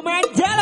Mandela.